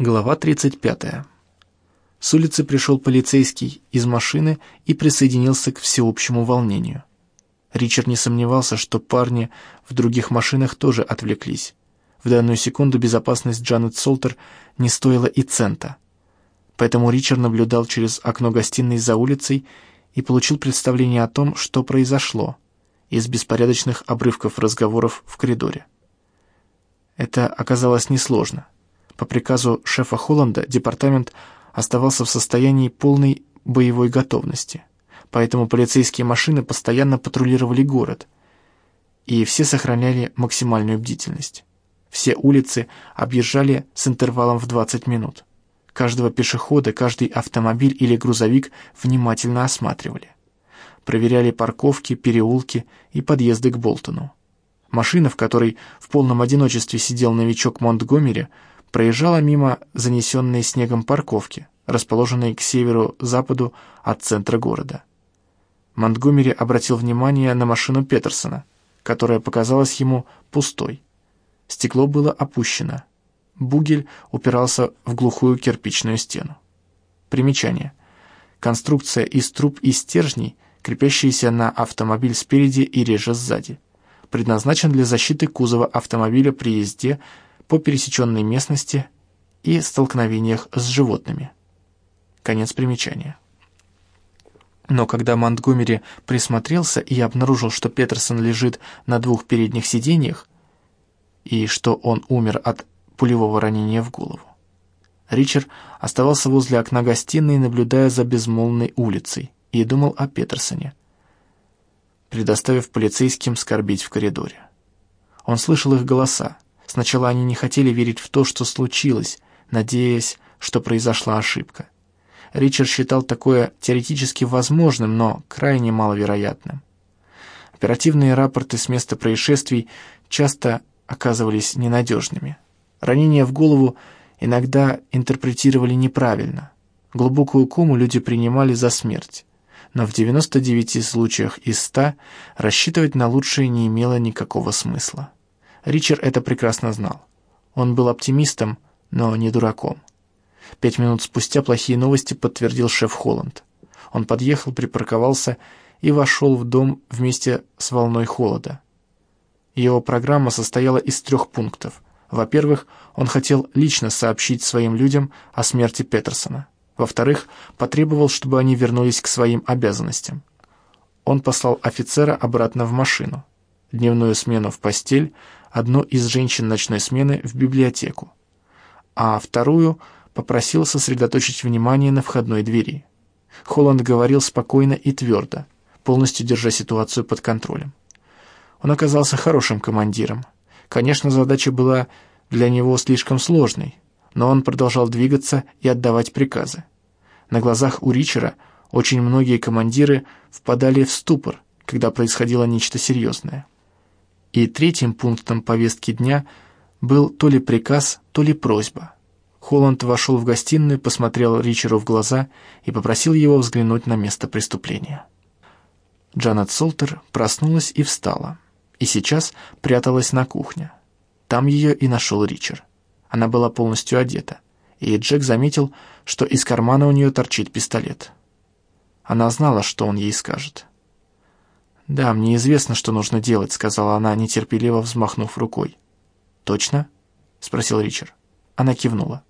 Глава 35. С улицы пришел полицейский из машины и присоединился к всеобщему волнению. Ричард не сомневался, что парни в других машинах тоже отвлеклись. В данную секунду безопасность Джанет Солтер не стоила и цента. Поэтому Ричард наблюдал через окно гостиной за улицей и получил представление о том, что произошло, из беспорядочных обрывков разговоров в коридоре. Это оказалось несложно. По приказу шефа Холланда департамент оставался в состоянии полной боевой готовности, поэтому полицейские машины постоянно патрулировали город, и все сохраняли максимальную бдительность. Все улицы объезжали с интервалом в 20 минут. Каждого пешехода, каждый автомобиль или грузовик внимательно осматривали. Проверяли парковки, переулки и подъезды к Болтону. Машина, в которой в полном одиночестве сидел новичок Монтгомери, проезжала мимо занесенной снегом парковки, расположенной к северу-западу от центра города. Монтгомери обратил внимание на машину Петерсона, которая показалась ему пустой. Стекло было опущено. Бугель упирался в глухую кирпичную стену. Примечание. Конструкция из труб и стержней, крепящаяся на автомобиль спереди и реже сзади. Предназначен для защиты кузова автомобиля при езде по пересеченной местности и столкновениях с животными. Конец примечания. Но когда Монтгомери присмотрелся и обнаружил, что Петерсон лежит на двух передних сиденьях и что он умер от пулевого ранения в голову, Ричард оставался возле окна гостиной, наблюдая за безмолвной улицей, и думал о Петерсоне, предоставив полицейским скорбить в коридоре. Он слышал их голоса, Сначала они не хотели верить в то, что случилось, надеясь, что произошла ошибка. Ричард считал такое теоретически возможным, но крайне маловероятным. Оперативные рапорты с места происшествий часто оказывались ненадежными. Ранения в голову иногда интерпретировали неправильно. Глубокую кому люди принимали за смерть. Но в 99 случаях из 100 рассчитывать на лучшее не имело никакого смысла. Ричард это прекрасно знал. Он был оптимистом, но не дураком. Пять минут спустя плохие новости подтвердил шеф Холланд. Он подъехал, припарковался и вошел в дом вместе с волной холода. Его программа состояла из трех пунктов. Во-первых, он хотел лично сообщить своим людям о смерти Петерсона. Во-вторых, потребовал, чтобы они вернулись к своим обязанностям. Он послал офицера обратно в машину, дневную смену в постель, одну из женщин ночной смены в библиотеку, а вторую попросил сосредоточить внимание на входной двери. Холланд говорил спокойно и твердо, полностью держа ситуацию под контролем. Он оказался хорошим командиром. Конечно, задача была для него слишком сложной, но он продолжал двигаться и отдавать приказы. На глазах у Ричера очень многие командиры впадали в ступор, когда происходило нечто серьезное. И третьим пунктом повестки дня был то ли приказ, то ли просьба. Холланд вошел в гостиную, посмотрел Ричеру в глаза и попросил его взглянуть на место преступления. Джанет Солтер проснулась и встала, и сейчас пряталась на кухне. Там ее и нашел Ричард. Она была полностью одета, и Джек заметил, что из кармана у нее торчит пистолет. Она знала, что он ей скажет. «Да, мне известно, что нужно делать», — сказала она, нетерпеливо взмахнув рукой. «Точно?» — спросил Ричард. Она кивнула.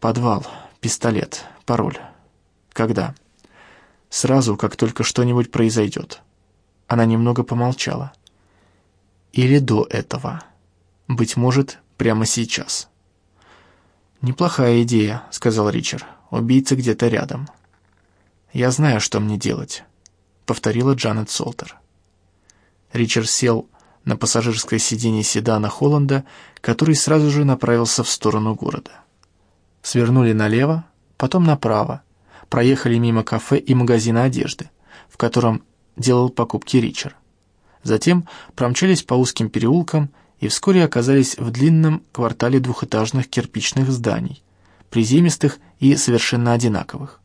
«Подвал, пистолет, пароль. Когда?» «Сразу, как только что-нибудь произойдет». Она немного помолчала. «Или до этого. Быть может, прямо сейчас». «Неплохая идея», — сказал Ричард. «Убийца где-то рядом». «Я знаю, что мне делать». — повторила Джанет Солтер. Ричард сел на пассажирское сиденье седана Холланда, который сразу же направился в сторону города. Свернули налево, потом направо, проехали мимо кафе и магазина одежды, в котором делал покупки Ричард. Затем промчались по узким переулкам и вскоре оказались в длинном квартале двухэтажных кирпичных зданий, приземистых и совершенно одинаковых.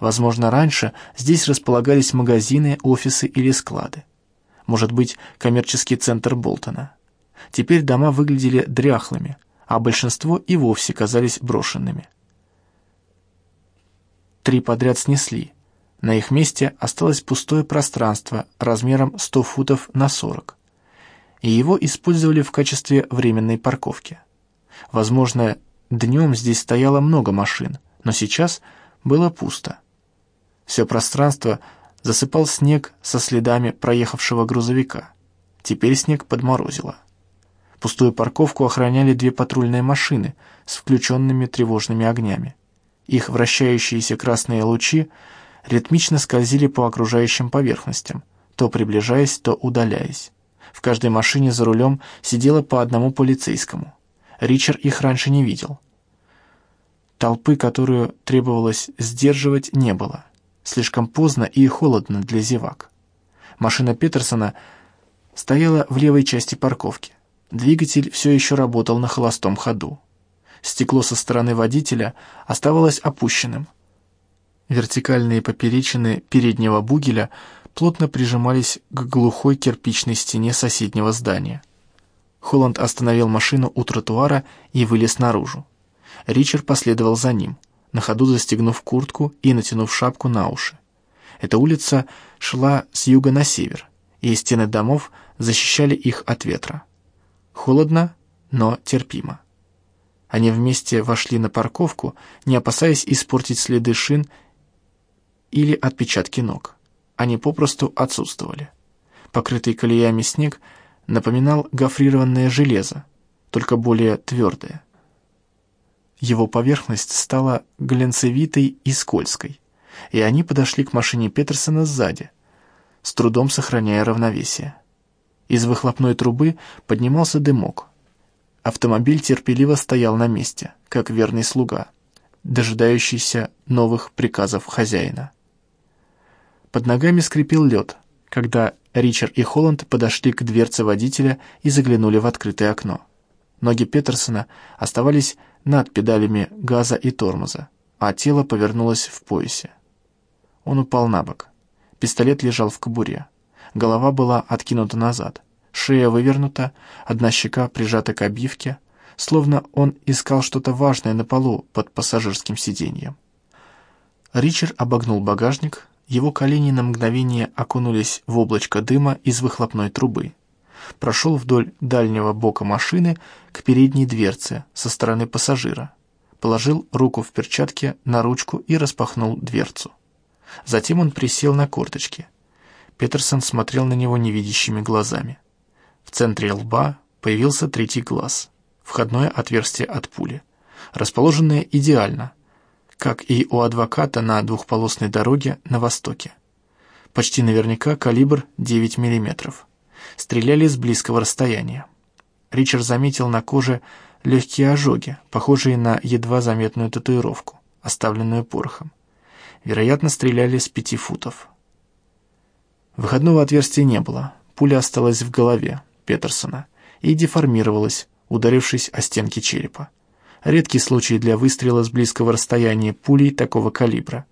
Возможно, раньше здесь располагались магазины, офисы или склады. Может быть, коммерческий центр Болтона. Теперь дома выглядели дряхлыми, а большинство и вовсе казались брошенными. Три подряд снесли. На их месте осталось пустое пространство размером 100 футов на 40, и его использовали в качестве временной парковки. Возможно, днем здесь стояло много машин, но сейчас было пусто. Все пространство засыпал снег со следами проехавшего грузовика. Теперь снег подморозило. Пустую парковку охраняли две патрульные машины с включенными тревожными огнями. Их вращающиеся красные лучи ритмично скользили по окружающим поверхностям, то приближаясь, то удаляясь. В каждой машине за рулем сидело по одному полицейскому. Ричард их раньше не видел. Толпы, которую требовалось сдерживать, не было. Слишком поздно и холодно для зевак. Машина Петерсона стояла в левой части парковки. Двигатель все еще работал на холостом ходу. Стекло со стороны водителя оставалось опущенным. Вертикальные поперечины переднего бугеля плотно прижимались к глухой кирпичной стене соседнего здания. Холланд остановил машину у тротуара и вылез наружу. Ричард последовал за ним, на ходу застегнув куртку и натянув шапку на уши. Эта улица шла с юга на север, и стены домов защищали их от ветра. Холодно, но терпимо. Они вместе вошли на парковку, не опасаясь испортить следы шин или отпечатки ног. Они попросту отсутствовали. Покрытый колеями снег напоминал гофрированное железо, только более твердое. Его поверхность стала глянцевитой и скользкой, и они подошли к машине Петерсона сзади, с трудом сохраняя равновесие. Из выхлопной трубы поднимался дымок. Автомобиль терпеливо стоял на месте, как верный слуга, дожидающийся новых приказов хозяина. Под ногами скрипел лед, когда Ричард и Холланд подошли к дверце водителя и заглянули в открытое окно. Ноги Петерсона оставались над педалями газа и тормоза, а тело повернулось в поясе. Он упал на бок. Пистолет лежал в кобуре. Голова была откинута назад, шея вывернута, одна щека прижата к обивке, словно он искал что-то важное на полу под пассажирским сиденьем. Ричард обогнул багажник, его колени на мгновение окунулись в облачко дыма из выхлопной трубы. Прошел вдоль дальнего бока машины к передней дверце со стороны пассажира. Положил руку в перчатке на ручку и распахнул дверцу. Затем он присел на корточки. Петерсон смотрел на него невидящими глазами. В центре лба появился третий глаз, входное отверстие от пули, расположенное идеально, как и у адвоката на двухполосной дороге на востоке. Почти наверняка калибр 9 мм. Стреляли с близкого расстояния. Ричард заметил на коже легкие ожоги, похожие на едва заметную татуировку, оставленную порохом. Вероятно, стреляли с пяти футов. Выходного отверстия не было. Пуля осталась в голове Петерсона и деформировалась, ударившись о стенки черепа. Редкий случай для выстрела с близкого расстояния пулей такого калибра.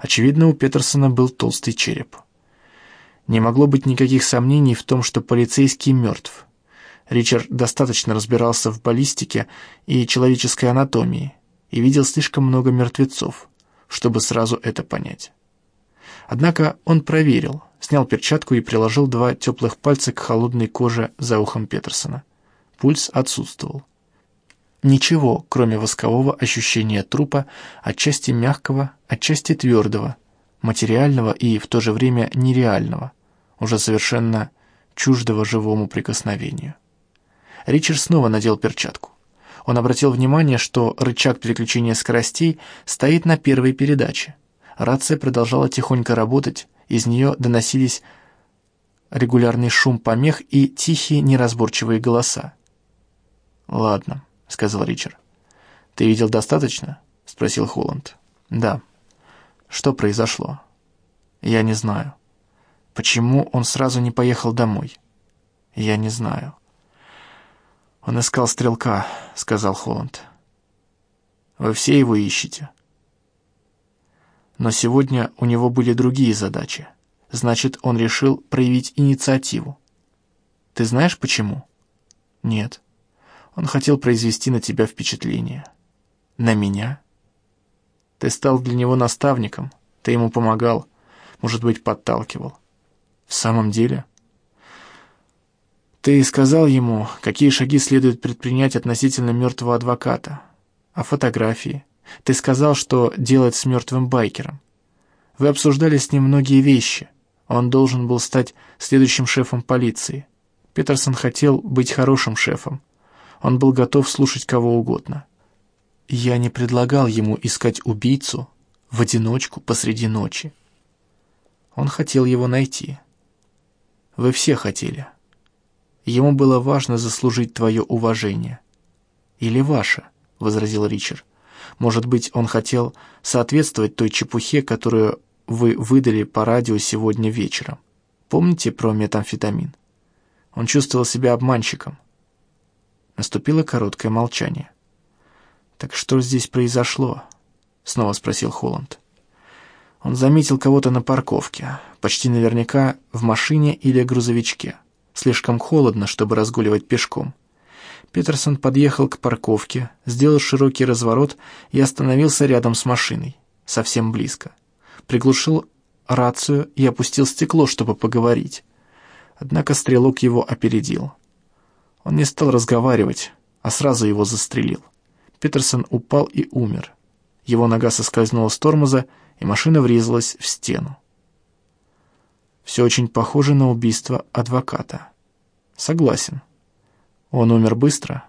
Очевидно, у Петерсона был толстый череп. Не могло быть никаких сомнений в том, что полицейский мертв. Ричард достаточно разбирался в баллистике и человеческой анатомии и видел слишком много мертвецов, чтобы сразу это понять. Однако он проверил, снял перчатку и приложил два теплых пальца к холодной коже за ухом Петерсона. Пульс отсутствовал. Ничего, кроме воскового ощущения трупа, отчасти мягкого, отчасти твердого, материального и в то же время нереального, уже совершенно чуждого живому прикосновению. Ричард снова надел перчатку. Он обратил внимание, что рычаг переключения скоростей стоит на первой передаче. Рация продолжала тихонько работать, из нее доносились регулярный шум помех и тихие неразборчивые голоса. «Ладно», — сказал Ричард. «Ты видел достаточно?» — спросил Холланд. «Да». «Что произошло?» «Я не знаю». «Почему он сразу не поехал домой?» «Я не знаю». «Он искал стрелка», — сказал Холланд. «Вы все его ищете?» Но сегодня у него были другие задачи. Значит, он решил проявить инициативу. Ты знаешь почему? Нет. Он хотел произвести на тебя впечатление. На меня? Ты стал для него наставником, ты ему помогал, может быть, подталкивал. В самом деле? Ты сказал ему, какие шаги следует предпринять относительно мертвого адвоката. О фотографии. Ты сказал, что делать с мертвым байкером. Вы обсуждали с ним многие вещи. Он должен был стать следующим шефом полиции. Петерсон хотел быть хорошим шефом. Он был готов слушать кого угодно. Я не предлагал ему искать убийцу в одиночку посреди ночи. Он хотел его найти. Вы все хотели. Ему было важно заслужить твое уважение. Или ваше, — возразил Ричард. Может быть, он хотел соответствовать той чепухе, которую вы выдали по радио сегодня вечером. Помните про метамфетамин? Он чувствовал себя обманщиком. Наступило короткое молчание. «Так что здесь произошло?» — снова спросил Холланд. Он заметил кого-то на парковке, почти наверняка в машине или грузовичке. Слишком холодно, чтобы разгуливать пешком. Петерсон подъехал к парковке, сделал широкий разворот и остановился рядом с машиной, совсем близко. Приглушил рацию и опустил стекло, чтобы поговорить. Однако стрелок его опередил. Он не стал разговаривать, а сразу его застрелил. Петерсон упал и умер. Его нога соскользнула с тормоза, и машина врезалась в стену. Все очень похоже на убийство адвоката. Согласен. Он умер быстро?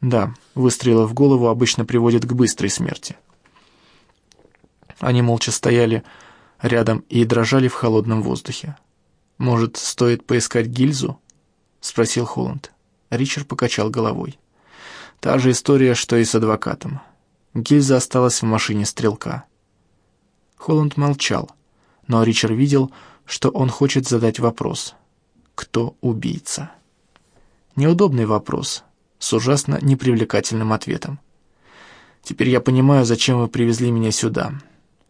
Да, выстрелы в голову обычно приводят к быстрой смерти. Они молча стояли рядом и дрожали в холодном воздухе. «Может, стоит поискать гильзу?» — спросил Холланд. Ричард покачал головой. «Та же история, что и с адвокатом. Гильза осталась в машине стрелка». Холланд молчал, но Ричард видел, что он хочет задать вопрос. «Кто убийца?» Неудобный вопрос, с ужасно непривлекательным ответом. «Теперь я понимаю, зачем вы привезли меня сюда.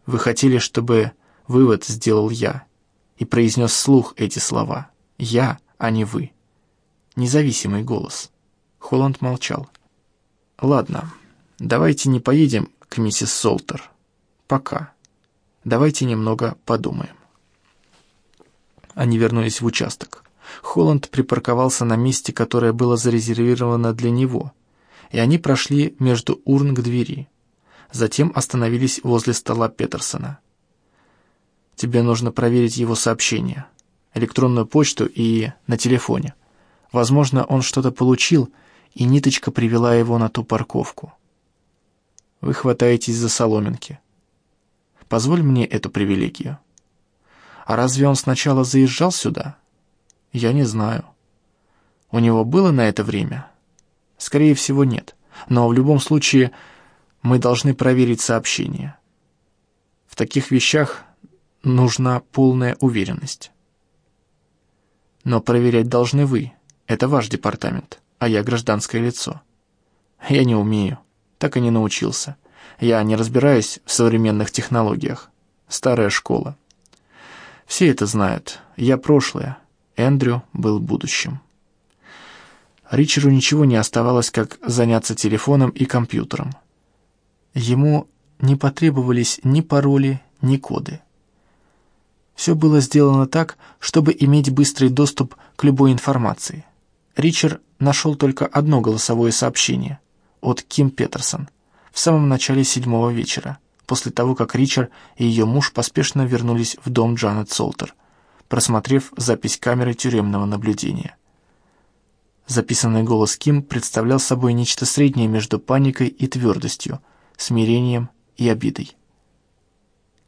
Вы хотели, чтобы вывод сделал я» и произнес вслух эти слова. «Я, а не вы». Независимый голос. Холланд молчал. «Ладно, давайте не поедем к миссис Солтер. Пока. Давайте немного подумаем». Они вернулись в участок. Холланд припарковался на месте, которое было зарезервировано для него, и они прошли между урн к двери. Затем остановились возле стола Петерсона. Тебе нужно проверить его сообщения, электронную почту и на телефоне. Возможно, он что-то получил, и ниточка привела его на ту парковку. Вы хватаетесь за соломинки. Позволь мне эту привилегию. А разве он сначала заезжал сюда? Я не знаю. У него было на это время? Скорее всего, нет. Но в любом случае мы должны проверить сообщение. В таких вещах нужна полная уверенность. Но проверять должны вы. Это ваш департамент, а я гражданское лицо. Я не умею, так и не научился. Я не разбираюсь в современных технологиях. Старая школа. Все это знают. Я прошлое. Эндрю был будущим. Ричарду ничего не оставалось, как заняться телефоном и компьютером. Ему не потребовались ни пароли, ни коды. Все было сделано так, чтобы иметь быстрый доступ к любой информации. Ричард нашел только одно голосовое сообщение от Ким Петерсон в самом начале седьмого вечера, после того, как Ричард и ее муж поспешно вернулись в дом Джанет Солтер, просмотрев запись камеры тюремного наблюдения. Записанный голос Ким представлял собой нечто среднее между паникой и твердостью, смирением и обидой.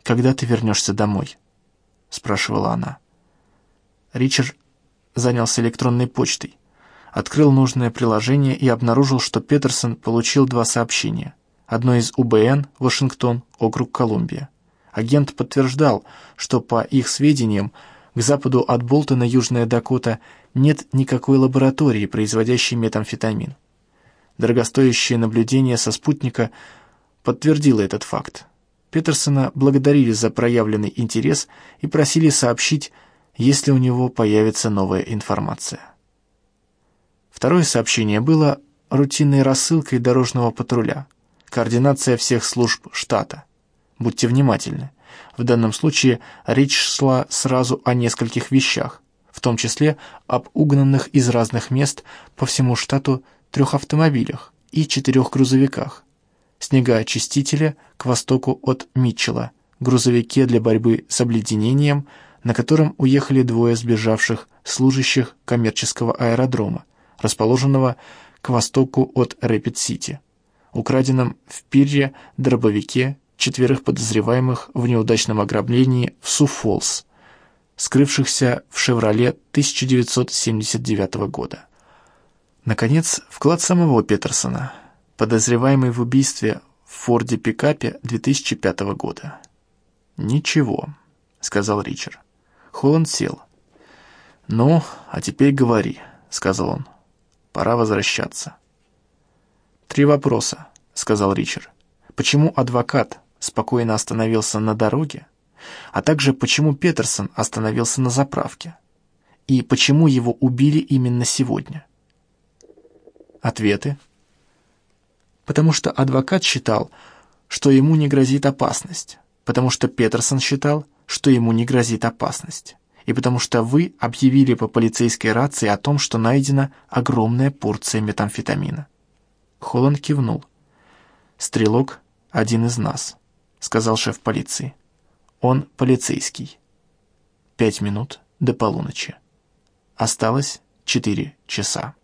«Когда ты вернешься домой?» спрашивала она. Ричард занялся электронной почтой, открыл нужное приложение и обнаружил, что Петерсон получил два сообщения. Одно из УБН, Вашингтон, округ Колумбия. Агент подтверждал, что, по их сведениям, к западу от Болтона, Южная Дакота, нет никакой лаборатории, производящей метамфетамин. Дорогостоящее наблюдение со спутника подтвердило этот факт. Петерсона благодарили за проявленный интерес и просили сообщить, если у него появится новая информация. Второе сообщение было рутинной рассылкой дорожного патруля. Координация всех служб штата. Будьте внимательны. В данном случае речь шла сразу о нескольких вещах, в том числе об угнанных из разных мест по всему штату трех автомобилях и четырех грузовиках. Снегоочистителя к востоку от Митчелла, грузовике для борьбы с обледенением, на котором уехали двое сбежавших служащих коммерческого аэродрома, расположенного к востоку от Рэпид-Сити, украденном в Пирре дробовике четверых подозреваемых в неудачном ограблении в Су-Фолс, скрывшихся в «Шевроле» 1979 года. Наконец, вклад самого Петерсона, подозреваемый в убийстве в Форде-пикапе 2005 года. «Ничего», — сказал Ричард. Холланд сел. «Ну, а теперь говори», — сказал он. «Пора возвращаться». «Три вопроса», — сказал Ричард. «Почему адвокат спокойно остановился на дороге, а также почему Петерсон остановился на заправке? И почему его убили именно сегодня?» Ответы. Потому что адвокат считал, что ему не грозит опасность, потому что Петерсон считал, что ему не грозит опасность и потому что вы объявили по полицейской рации о том, что найдена огромная порция метамфетамина». Холланд кивнул. «Стрелок — один из нас», — сказал шеф полиции. «Он полицейский. Пять минут до полуночи. Осталось четыре часа».